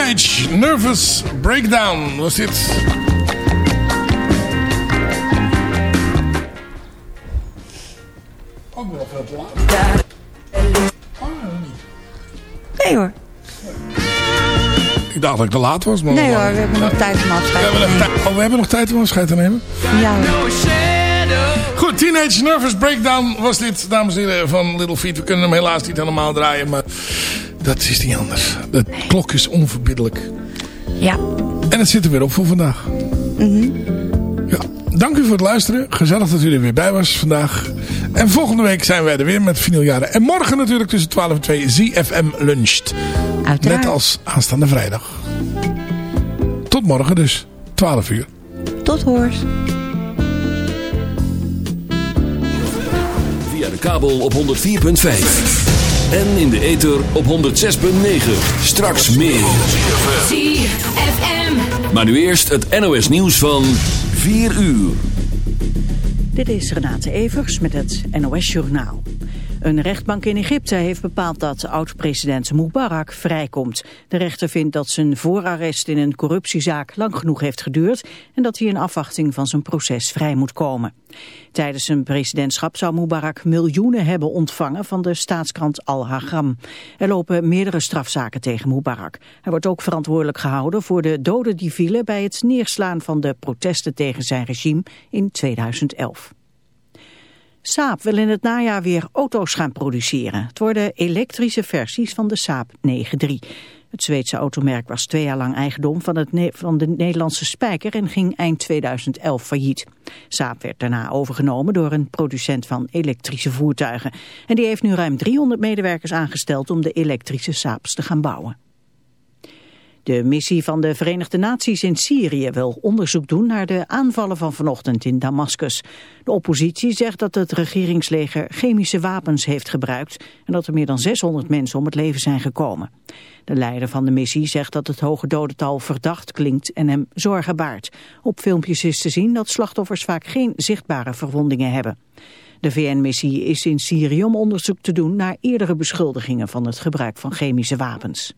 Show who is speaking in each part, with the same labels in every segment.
Speaker 1: Teenage Nervous Breakdown was dit. Ook wel veel te laat. Oh,
Speaker 2: Nee hoor.
Speaker 1: Ik dacht dat ik te laat was. Maar
Speaker 2: Nee hoor, we hebben nog tijd om afscheid te nemen.
Speaker 1: oh, we hebben nog tijd om afscheid te nemen.
Speaker 2: Ja.
Speaker 1: Goed, Teenage Nervous Breakdown was dit, dames en heren, van Little Feet. We kunnen hem helaas niet helemaal draaien, maar dat is niet anders. De klok is onverbiddelijk.
Speaker 2: ja.
Speaker 1: En het zit er weer op voor vandaag. Ja, dank u voor het luisteren. Gezellig dat u er weer bij was vandaag. En volgende week zijn wij er weer met vinyljaren. En morgen natuurlijk tussen 12 en 2 ZFM luncht.
Speaker 2: uiteraard.
Speaker 1: Net als aanstaande vrijdag. Tot morgen dus, 12 uur.
Speaker 2: Tot hoors.
Speaker 3: Via de kabel op 104.5. En in de ether op 106.9. Straks meer.
Speaker 4: ZFM.
Speaker 3: Maar nu eerst het NOS nieuws van 4 uur.
Speaker 5: Dit is Renate Evers met het NOS Journaal. Een rechtbank in Egypte heeft bepaald dat oud-president Mubarak vrijkomt. De rechter vindt dat zijn voorarrest in een corruptiezaak lang genoeg heeft geduurd... en dat hij in afwachting van zijn proces vrij moet komen. Tijdens zijn presidentschap zou Mubarak miljoenen hebben ontvangen van de staatskrant Al-Hagram. Er lopen meerdere strafzaken tegen Mubarak. Hij wordt ook verantwoordelijk gehouden voor de doden die vielen... bij het neerslaan van de protesten tegen zijn regime in 2011. Saab wil in het najaar weer auto's gaan produceren. Het worden elektrische versies van de Saab 9-3. Het Zweedse automerk was twee jaar lang eigendom van, het van de Nederlandse Spijker en ging eind 2011 failliet. Saab werd daarna overgenomen door een producent van elektrische voertuigen. En die heeft nu ruim 300 medewerkers aangesteld om de elektrische Saabs te gaan bouwen. De missie van de Verenigde Naties in Syrië wil onderzoek doen naar de aanvallen van vanochtend in Damascus. De oppositie zegt dat het regeringsleger chemische wapens heeft gebruikt en dat er meer dan 600 mensen om het leven zijn gekomen. De leider van de missie zegt dat het hoge dodental verdacht klinkt en hem zorgen baart. Op filmpjes is te zien dat slachtoffers vaak geen zichtbare verwondingen hebben. De VN-missie is in Syrië om onderzoek te doen naar eerdere beschuldigingen van het gebruik van chemische wapens.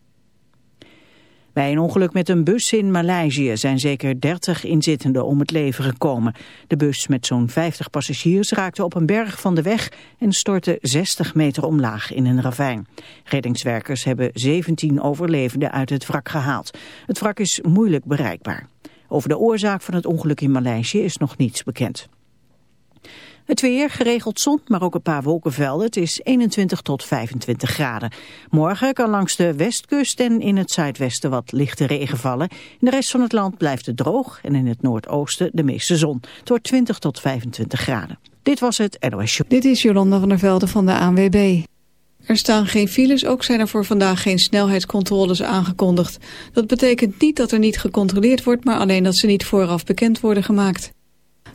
Speaker 5: Bij een ongeluk met een bus in Maleisië zijn zeker 30 inzittenden om het leven gekomen. De bus met zo'n 50 passagiers raakte op een berg van de weg en stortte 60 meter omlaag in een ravijn. Reddingswerkers hebben 17 overlevenden uit het wrak gehaald. Het wrak is moeilijk bereikbaar. Over de oorzaak van het ongeluk in Maleisië is nog niets bekend. Het weer, geregeld zon, maar ook een paar wolkenvelden. Het is 21 tot 25 graden. Morgen kan langs de westkust en in het zuidwesten wat lichte regen vallen. In de rest van het land blijft het droog en in het noordoosten de meeste zon. Het wordt 20 tot 25 graden. Dit was het NOS Show.
Speaker 6: Dit is Jolanda van der Velde van de ANWB. Er staan geen files, ook zijn er voor vandaag geen snelheidscontroles aangekondigd. Dat betekent niet dat er niet gecontroleerd wordt, maar alleen dat ze niet vooraf bekend worden gemaakt.